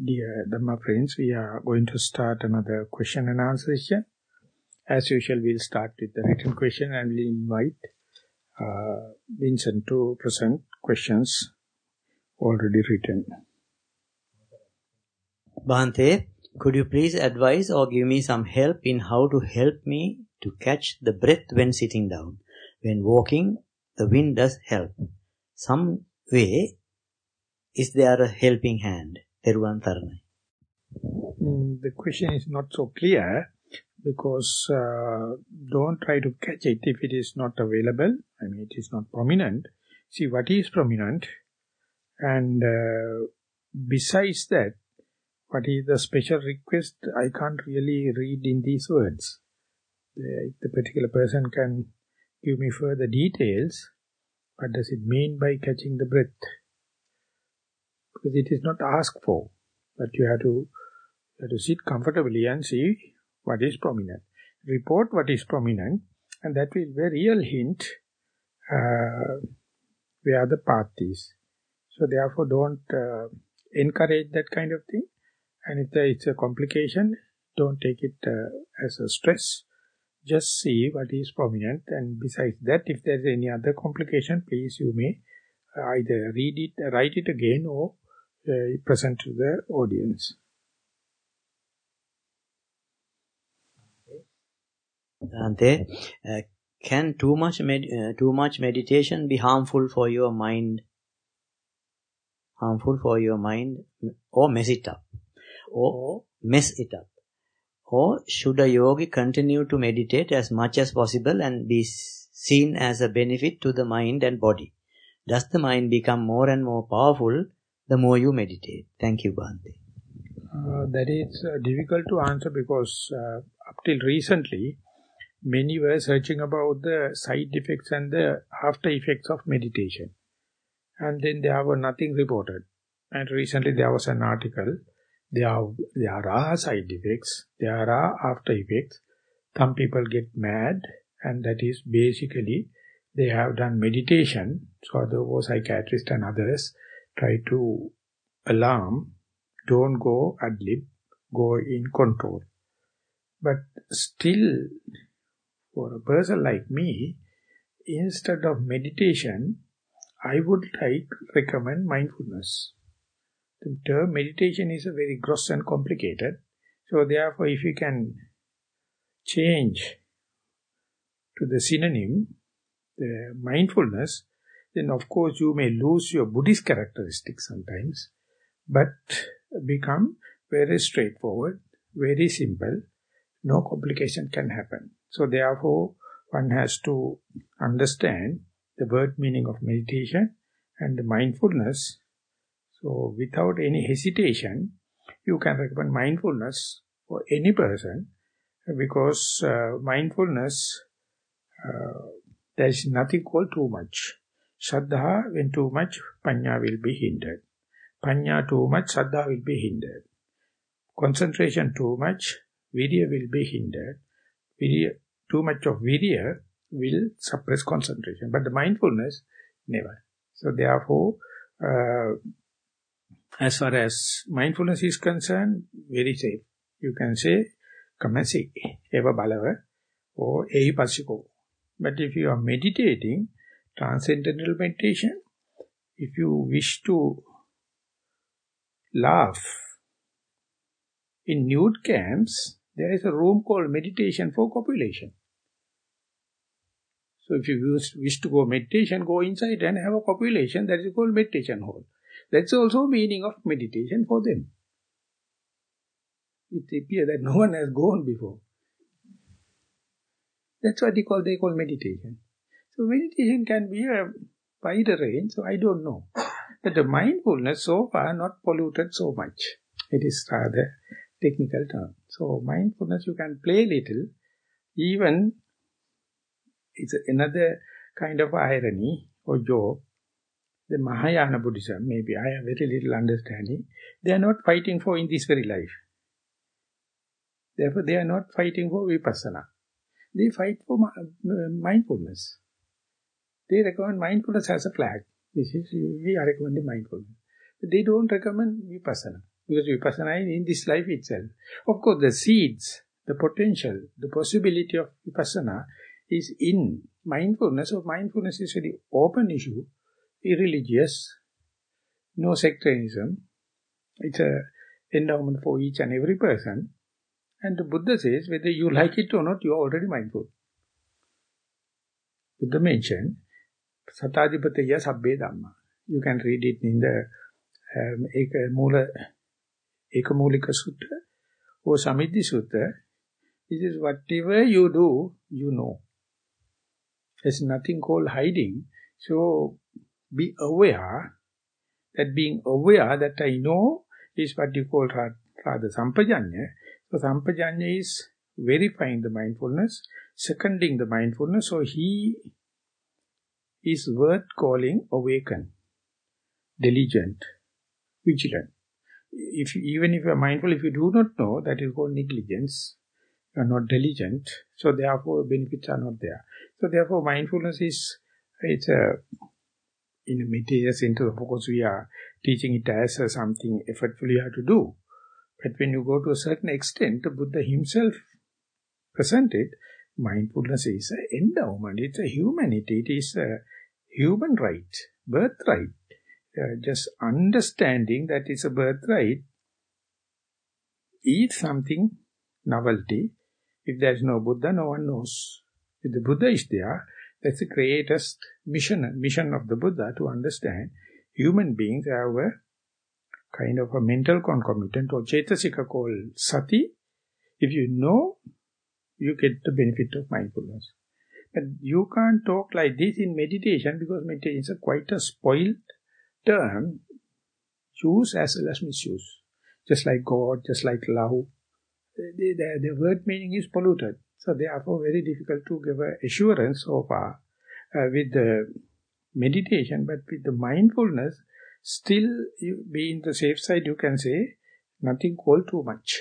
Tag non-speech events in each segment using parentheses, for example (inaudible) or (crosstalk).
Dear Dhamma friends, we are going to start another question and answer session. As usual, we'll start with the written question and we'll invite uh, Vincent to present questions already written. Bhante, could you please advise or give me some help in how to help me to catch the breath when sitting down? When walking, the wind does help. Some way, is there a helping hand? Theruwan Saranai. Mm, the question is not so clear because uh, don't try to catch it if it is not available. I mean, it is not prominent. See what is prominent and uh, besides that, what is the special request, I can't really read in these words. The, the particular person can give me further details, what does it mean by catching the breath? Because it is not asked for, but you have to, you have to sit comfortably and see what is prominent. Report what is prominent, and that will be a real hint uh, where the path is. So therefore don't uh, encourage that kind of thing. And if there is a complication, don't take it uh, as a stress. Just see what is prominent and besides that, if there is any other complication, please you may uh, either read it, write it again or uh, present to the audience. Ante, uh, can too much med uh, too much meditation be harmful for your mind? Harmful for your mind or mess it up? Or mess it up? Or should a yogi continue to meditate as much as possible and be seen as a benefit to the mind and body? Does the mind become more and more powerful the more you meditate? Thank you, Bhante. Uh, that is uh, difficult to answer because uh, up till recently, many were searching about the side effects and the after effects of meditation. And then there were nothing reported. And recently there was an article, there are, there are side effects, there are after effects. Some people get mad and that is basically they have done meditation. So those psychiatrists and others try to alarm, don't go ad-lib, go in control. But still, for a person like me, instead of meditation, I would like recommend mindfulness. The term meditation is a very gross and complicated. So therefore, if you can change to the synonym, the mindfulness, then of course you may lose your Buddhist characteristics sometimes, but become very straightforward, very simple, no complication can happen. So therefore, one has to understand the word meaning of meditation and mindfulness. So without any hesitation, you can recommend mindfulness for any person because uh, mindfulness, uh, there is nothing called too much. Shraddha, when too much, panya will be hindered. Panya too much, Shraddha will be hindered. Concentration too much, virya will be hindered. Virya, too much of virya will suppress concentration. But the mindfulness, never. So therefore, uh, as far as mindfulness is concerned, very safe. You can say, see, eva balava, or ehipassiko. But if you are meditating, transcendental meditation, if you wish to laugh, in nude camps, there is a room called meditation for copulation. So if you wish to go meditation, go inside and have a copulation, that is called meditation hall. That's also meaning of meditation for them. It appears that no one has gone before. That's what they call, they call meditation. So meditation can be a wider range, so I don't know. But the mindfulness so far not polluted so much. It is rather technical term. So mindfulness you can play little, even it's another kind of irony or joke. The Mahayana Buddhism, maybe I have very little understanding, they are not fighting for in this very life. Therefore, they are not fighting for vipassana. They fight for mindfulness. They recommend mindfulness as a flag. This is, we are recommending mindfulness. But they don't recommend vipassana. Because vipassana is in this life itself. Of course, the seeds, the potential, the possibility of vipassana is in mindfulness. So mindfulness is a very open issue, irreligious, no sectarianism. It's an endowment for each and every person. And the Buddha says, whether you like it or not, you are already mindful. Buddha mentioned, Satadipataya Sabbe Dhamma. You can read it in the um, Eka Ekamulika Sutta or Samiddhi Sutta. It is whatever you do, you know. There's nothing called hiding. So be aware that being aware that I know is what you call rather sampajanya. So sampajanya is verifying the mindfulness, seconding the mindfulness. So he is worth calling awakened, diligent, vigilant. If even if you are mindful, if you do not know, that is called negligence. You are not diligent, so therefore benefits are not there. So therefore mindfulness is, it's a, in a material center, of course we are teaching it as uh, something effortful you have to do. But when you go to a certain extent, the Buddha himself presented, mindfulness is an endowment, it's a humanity, it is a human right, birthright. Uh, just understanding that it's a birthright is something novelty. If there is no Buddha, no one knows. If the Buddha is there, that's the greatest mission, mission of the Buddha to understand human beings have a kind of a mental concomitant or chetasika called sati. If you know, you get the benefit of mindfulness. But you can't talk like this in meditation because meditation is a quite a spoiled term, use as well as misuse. Just like God, just like love. The, the, the word meaning is polluted. So therefore very difficult to give a assurance so far uh, with the meditation, but with the mindfulness, still you be in the safe side, you can say, nothing called too much.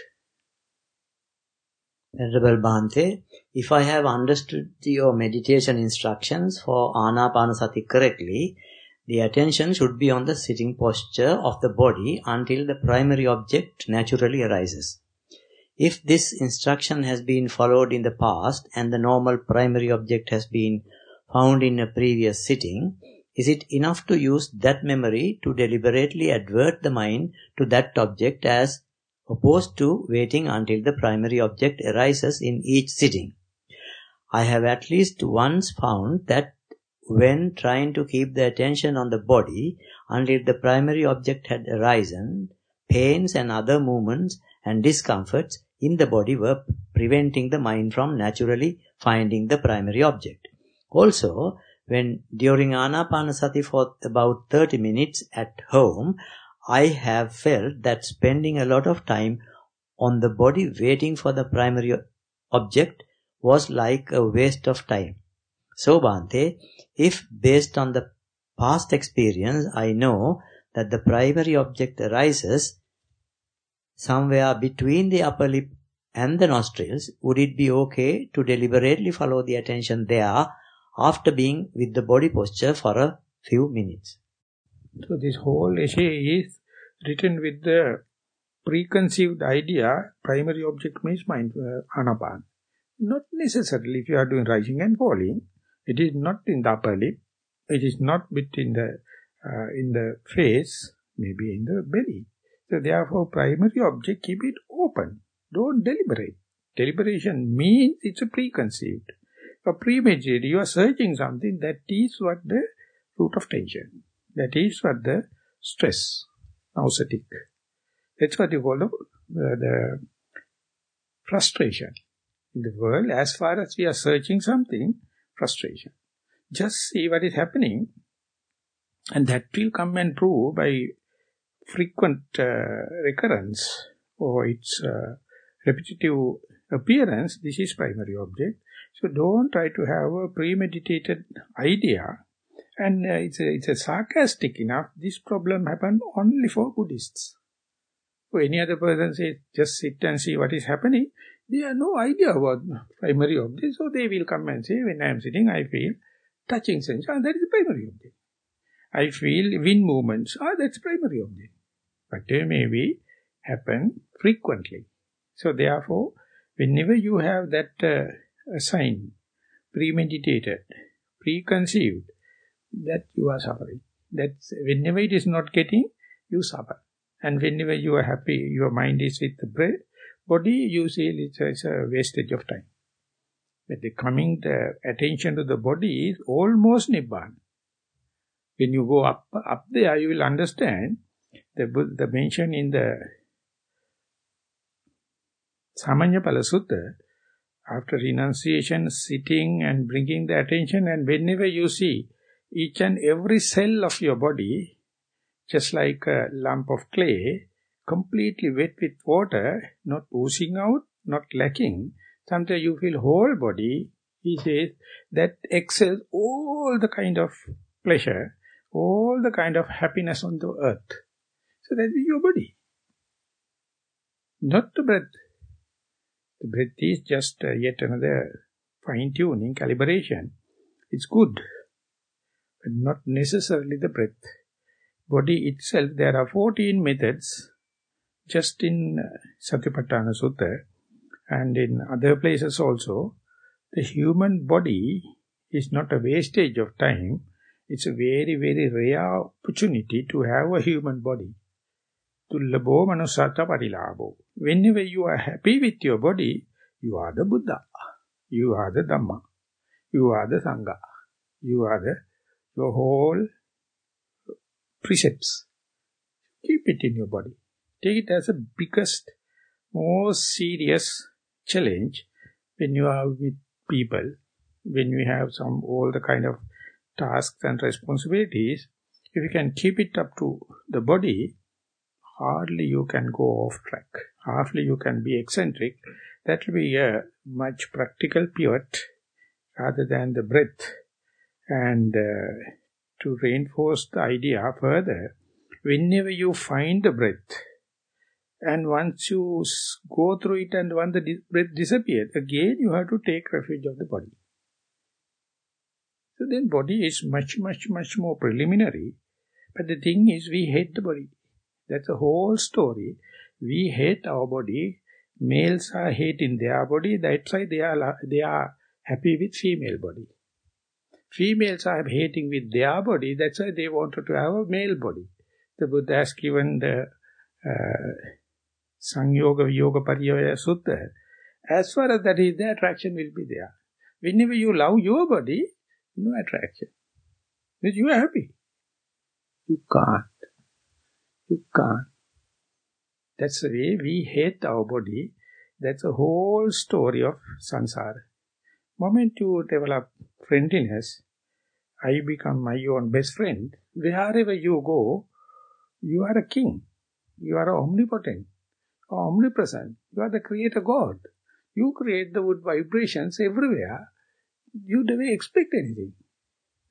Venerable Bhante, if I have understood your meditation instructions for Anapanasati correctly, the attention should be on the sitting posture of the body until the primary object naturally arises. If this instruction has been followed in the past and the normal primary object has been found in a previous sitting, is it enough to use that memory to deliberately advert the mind to that object as opposed to waiting until the primary object arises in each sitting? I have at least once found that when trying to keep the attention on the body until the primary object had arisen, pains and other movements and discomforts in the body were preventing the mind from naturally finding the primary object. Also, when during Anapanasati for about 30 minutes at home, I have felt that spending a lot of time on the body waiting for the primary object was like a waste of time. So Bhante, if based on the past experience I know that the primary object arises somewhere between the upper lip and the nostrils, would it be okay to deliberately follow the attention there after being with the body posture for a few minutes. So this whole essay is written with the preconceived idea, primary object means mind, uh, anapan. Not necessarily if you are doing rising and falling, it is not in the upper lip, it is not between the, uh, in the face, maybe in the belly. So therefore primary object, keep it open, don't deliberate. Deliberation means it's a preconceived a premeditated, you are searching something, that is what the root of tension. That is what the stress, nauseatic. That's what you call the, uh, the frustration. In the world, as far as we are searching something, frustration. Just see what is happening, and that will come and prove by frequent uh, recurrence or its uh, repetitive appearance, this is primary object. So don't try to have a premeditated idea. And uh, it's, a, it's a sarcastic enough, this problem happened only for Buddhists. For any other person say, just sit and see what is happening, they have no idea about primary object. So they will come and say, when I am sitting, I feel touching sense. Ah, that is primary object. I feel wind movements. Ah, that's primary object. But they may be happen frequently. So therefore, whenever you have that uh, sign, premeditated, preconceived, that you are suffering. That whenever it is not getting, you suffer. And whenever you are happy, your mind is with the breath, body, you feel it's, it's a wastage of time. But the coming the attention to the body is almost Nibbana. When you go up, up there, you will understand the, the mention in the Samannaphala Sutta, after renunciation, sitting and bringing the attention, and whenever you see each and every cell of your body, just like a lump of clay, completely wet with water, not oozing out, not lacking. Sometimes you feel whole body, he says, that excels all the kind of pleasure, all the kind of happiness on the earth. So that is your body. Not the breath. The breath is just uh, yet another fine-tuning, calibration. It's good, not necessarily the breath. Body itself, there are 14 methods, just in uh, Satipatthana Sutta, and in other places also, the human body is not a wastage of time, it's a very, very rare opportunity to have a human body. Tullabo manusata parilabo. Whenever you are happy with your body, you are the Buddha. You are the Dhamma. You are the Sangha. You are the your whole precepts. Keep it in your body. Take it as the biggest, most serious challenge when you are with people, when you have some all the kind of tasks and responsibilities. If you can keep it up to the body, hardly you can go off track. Hardly you can be eccentric. That will be a much practical pivot rather than the breath. And uh, to reinforce the idea further, whenever you find the breath, and once you go through it and once the breath disappears, again you have to take refuge of the body. So then body is much, much, much more preliminary. But the thing is, we hate the body. That's the whole story. We hate our body. Males are hating their body. That's why they are, they are happy with female body. Females are hating with their body. That's why they wanted to have a male body. The Buddha has given the uh, Sangyoga Yoga Pariyaya Sutta. As far as that is, the attraction will be there. Whenever you love your body, no attraction. Because you are happy. You can't. You can't. That's the way we hate our body. That's the whole story of samsara Moment you develop friendliness, I become my own best friend. Wherever you go, you are a king. You are omnipotent, omnipresent. You are the creator God. You create the wood vibrations everywhere. You never expect anything.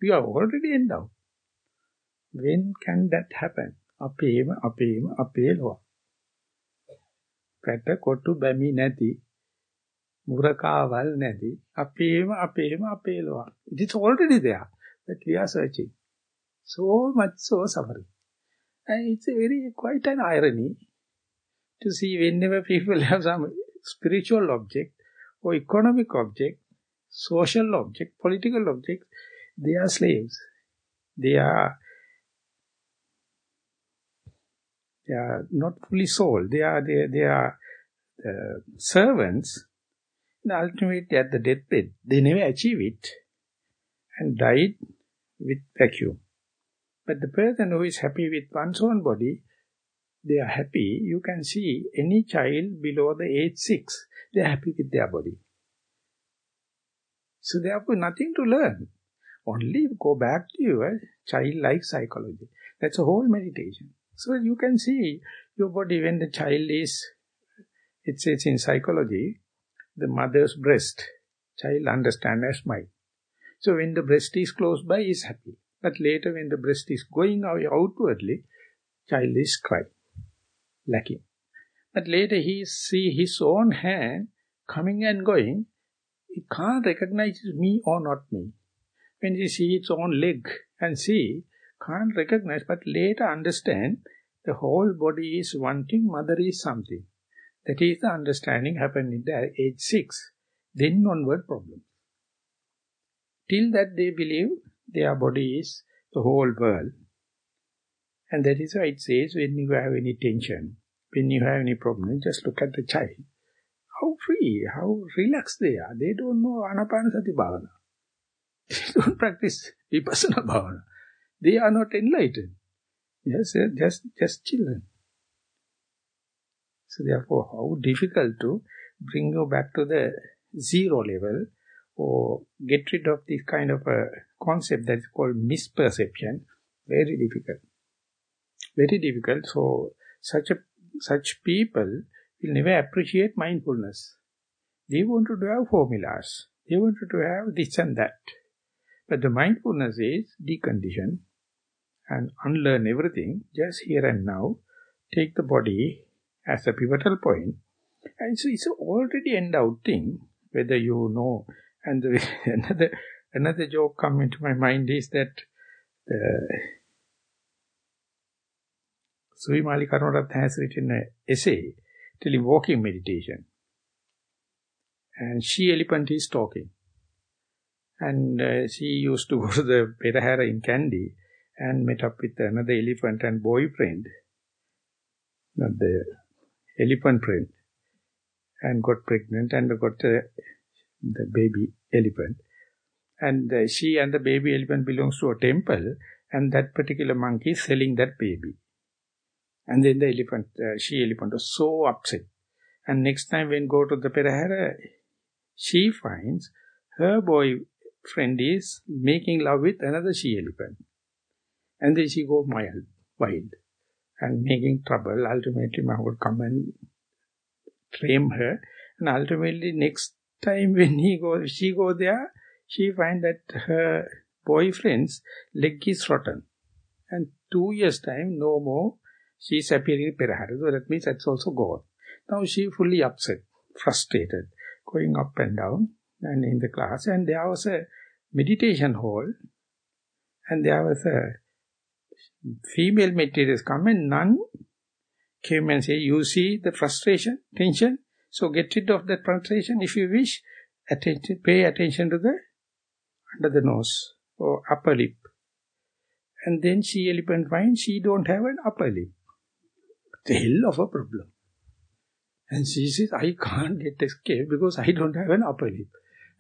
You are already endowed. When can that happen? අපේම අපේම අපේ ලොව. පැට කොටු බැමි නැති මුරකාවල් නැති අපේම අපේම අපේ ලොව. It is already there, but we are searching. So much so suffering. And it's a very, quite an irony to see whenever people have some spiritual object or economic object, social object, political object, they are slaves. They are They are not fully sold. They are they, they are uh, servants. Ultimately at the deathbed, they never achieve it and died with vacuum. But the person who is happy with one's own body, they are happy. You can see any child below the age 6, they are happy with their body. So therefore nothing to learn. Only go back to your childlike psychology. That's a whole meditation. So you can see your body when the child is, it says in psychology, the mother's breast, child understand as mind. So when the breast is close by, is happy. But later when the breast is going away outwardly, child is crying, lacking. But later he see his own hand coming and going, he can't recognize me or not me. When he see its own leg and see, can't recognize, but later understand The whole body is one thing, mother is something. That is the understanding happened in the age 6. Then onward problem. Till that they believe their body is the whole world. And that is why it says when you have any tension, when you have any problem, just look at the child. How free, how relaxed they are. They don't know Anapanasati Bhavana. (laughs) They don't practice Vipassana Bhavana. They are not enlightened. Yes, just, just children. So therefore, how difficult to bring you back to the zero level or get rid of this kind of a concept that is called misperception, very difficult. Very difficult. So such a such people will never appreciate mindfulness. They want to have formulas. They want to have this and that. But the mindfulness is decondition and unlearn everything just here and now. Take the body as a pivotal point. And so it's already endowed thing, whether you know. And the, (laughs) another another joke come into my mind is that the Suvimali Karunarath has written an essay telling walking meditation. And she elephant is talking. And uh, she used to (laughs) go to the Perahera in Kandy and met up with another elephant and boyfriend, not the elephant friend, and got pregnant and got uh, the baby elephant. And she and the baby elephant belongs to a temple, and that particular monkey is selling that baby. And then the elephant, uh, she elephant was so upset. And next time when go to the Perahera, she finds her boy friend is making love with another she elephant. And then she go wild, wild and making trouble. Ultimately, ma would come and frame her. And ultimately, next time when he go, she go there, she find that her boyfriend's leg is rotten. And two years time, no more, she is appearing Perahera. So that means that's also gone. Now she fully upset, frustrated, going up and down and in the class. And there was a meditation hall and there was a female meditators come and none came and say, you see the frustration, tension, so get rid of that frustration if you wish, attention, pay attention to the under the nose or upper lip. And then she elephant finds she don't have an upper lip. The hell of a problem. And she says, I can't get escape because I don't have an upper lip.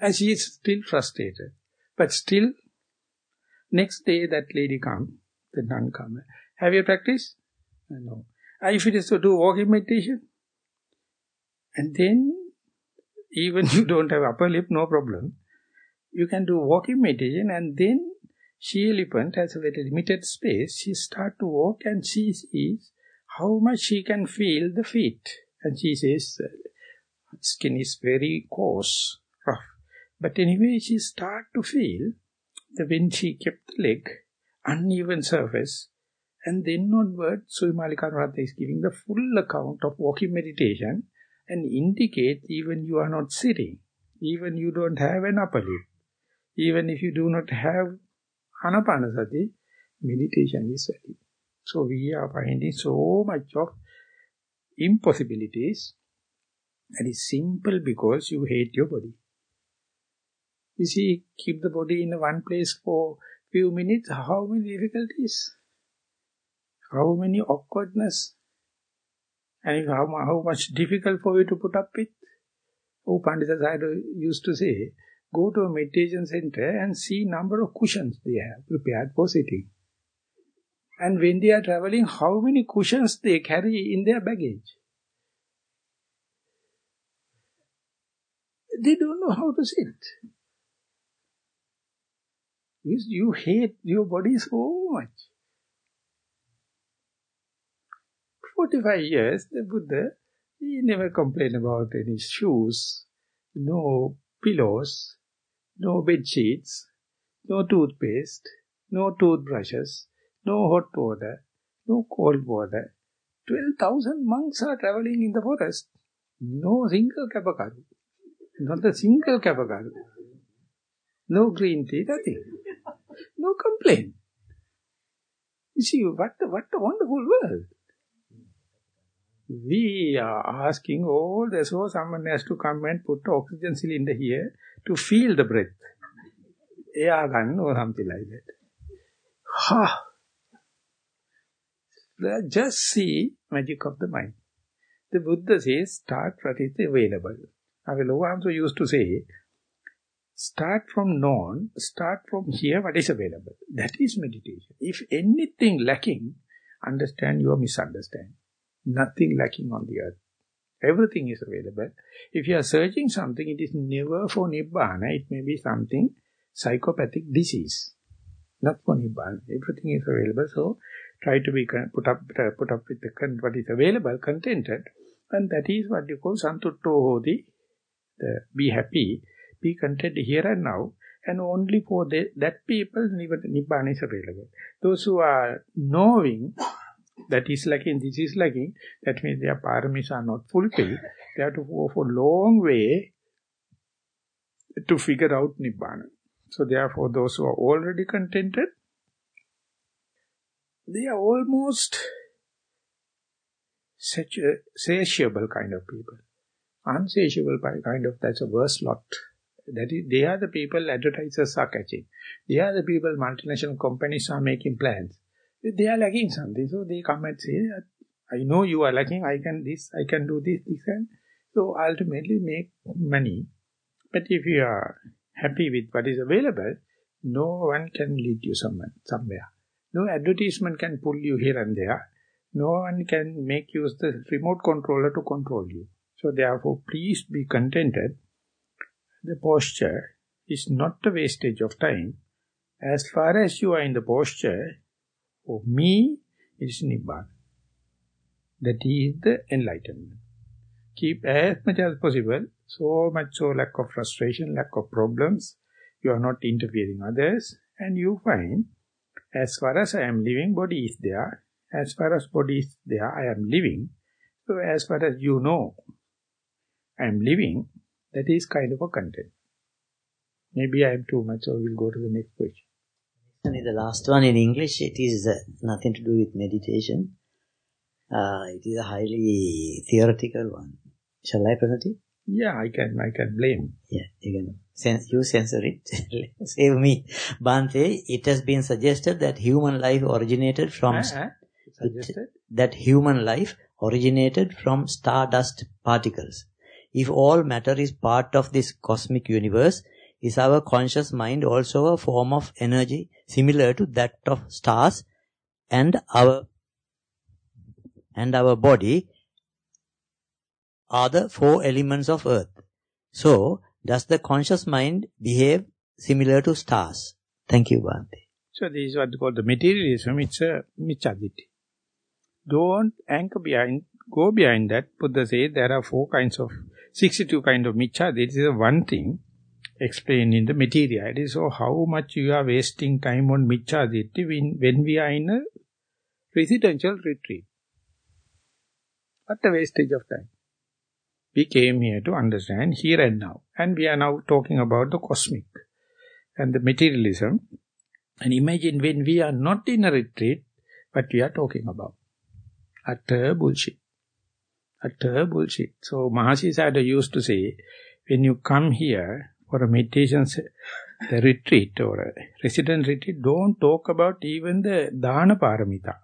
And she is still frustrated. But still, next day that lady come the non-comer. Have you practiced? Uh, no. Uh, if it is to do walking meditation, and then even you (laughs) don't have upper lip, no problem. You can do walking meditation and then she elephant has a very limited space. She start to walk and she sees how much she can feel the feet. And she says, uh, skin is very coarse, rough. But anyway, she start to feel the when she kept the leg, uneven surface. And then onward, Suvimali Karunarath is giving the full account of walking meditation and indicate even you are not sitting, even you don't have an upper lip, even if you do not have anapanasati, meditation is ready. So we are finding so much of impossibilities that is simple because you hate your body. You see, keep the body in one place for few minutes, how many difficulties, how many awkwardness, and how, how much difficult for you to put up with. Oh, Pandita Sayadaw used to say, go to a meditation center and see number of cushions they have prepared for sitting. And when they are traveling, how many cushions they carry in their baggage. They don't know how to sit. Because you hate your body so much. 45 years, the Buddha, he never complained about any shoes, no pillows, no bed sheets, no toothpaste, no toothbrushes, no hot water, no cold water. 12,000 monks are traveling in the forest. No single kapakaru. Not a single kapakaru. No green tea, nothing. No complaint. You see, what what a wonderful world. We are asking all the so someone has to come and put oxygen cylinder in the here to feel the breath. Air gun or something like that. Ha! Just see magic of the mind. The Buddha says, start what is available. Avalokamahamsa used to say, start from known, start from here what is available. That is meditation. If anything lacking, understand you are misunderstanding. Nothing lacking on the earth. Everything is available. If you are searching something, it is never for Nibbana. It may be something psychopathic disease. Not for Nibbana. Everything is available. So try to be put up put up with the what is available, contented. And that is what you call Santutto Hodi, be happy, be content here and now. And only for the, that people, Nibbana is available. Those who are knowing that is lacking, this is lacking, that means their paramis are not fulfilled. They have to go for a long way to figure out Nibbana. So therefore, those who are already contented, they are almost such a satiable kind of people. Unsatiable kind of, that's a worse lot. That is, they are the people advertisers are catching. They are the people multinational companies are making plans. They are lacking something. So they come and say, I know you are lacking, I can this, I can do this, this and so ultimately make money. But if you are happy with what is available, no one can lead you somewhere. somewhere. No advertisement can pull you here and there. No one can make use the remote controller to control you. So therefore, please be contented. The posture is not a wastage of time. As far as you are in the posture, for me, it is Nibbana. That is the enlightenment. Keep as much as possible, so much so lack of frustration, lack of problems. You are not interfering others, and you find, as far as I am living, body is there. As far as body is there, I am living. So as far as you know, I am living, that is kind of a content. Maybe I am too much, so we'll go to the next question. The last one in English, it is uh, nothing to do with meditation. Uh, it is a highly theoretical one. Shall I present it? Yeah, I can, I can blame. Yeah, you can sense, you censor it. (laughs) Save me. Bhante, it has been suggested that human life originated from... Uh -huh. it, that human life originated from stardust particles. If all matter is part of this cosmic universe, is our conscious mind also a form of energy similar to that of stars and our and our body are the four elements of earth. So, does the conscious mind behave similar to stars? Thank you, Bhante. So, this is what called the materialism. It's a michaditi. Don't anchor behind, go behind that. Buddha says there are four kinds of, 62 kind of michaditi. This is one thing explained in the materiality. So oh, how much you are wasting time on Michhaditi when, when we are in a residential retreat. What a wastage of time. We came here to understand here and now. And we are now talking about the cosmic and the materialism. And imagine when we are not in a retreat, what we are talking about. Utter bullshit. Utter bullshit. So Mahasi Sayadaw used to say, when you come here, for a meditation the retreat or a resident retreat, don't talk about even the dana paramita.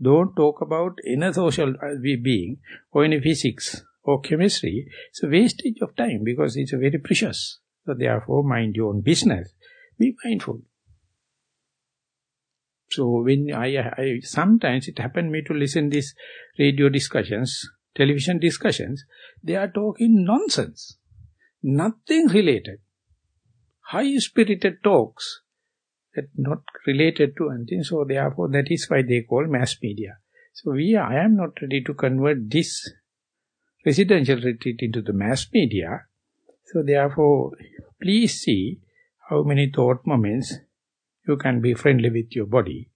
Don't talk about inner social uh, being or any physics or chemistry. It's a wastage of time because it's very precious. So therefore, mind your own business. Be mindful. So when I, I sometimes it happened me to listen these radio discussions, television discussions, they are talking nonsense. Nothing related. High-spirited talks that not related to anything. So therefore, that is why they call mass media. So we, I am not ready to convert this residential retreat into the mass media. So therefore, please see how many thought moments you can be friendly with your body.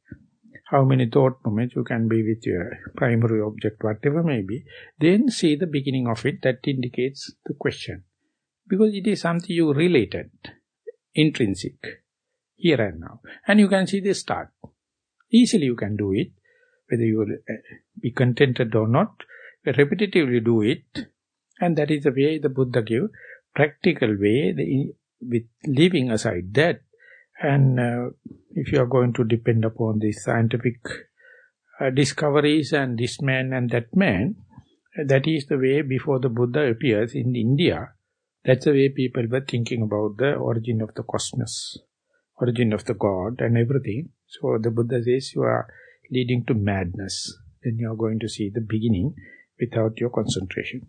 How many thought moments you can be with your primary object, whatever may be. Then see the beginning of it, that indicates the question. Because it is something you related, intrinsic, here and now. And you can see the start. Easily you can do it, whether you will uh, be contented or not. repetitively do it, and that is the way the Buddha gave, practical way, the, with leaving aside that, and uh, if you are going to depend upon the scientific uh, discoveries and this man and that man, that is the way before the Buddha appears in India. That's the way people were thinking about the origin of the cosmos, origin of the God and everything. So the Buddha says you are leading to madness. Then you are going to see the beginning without your concentration.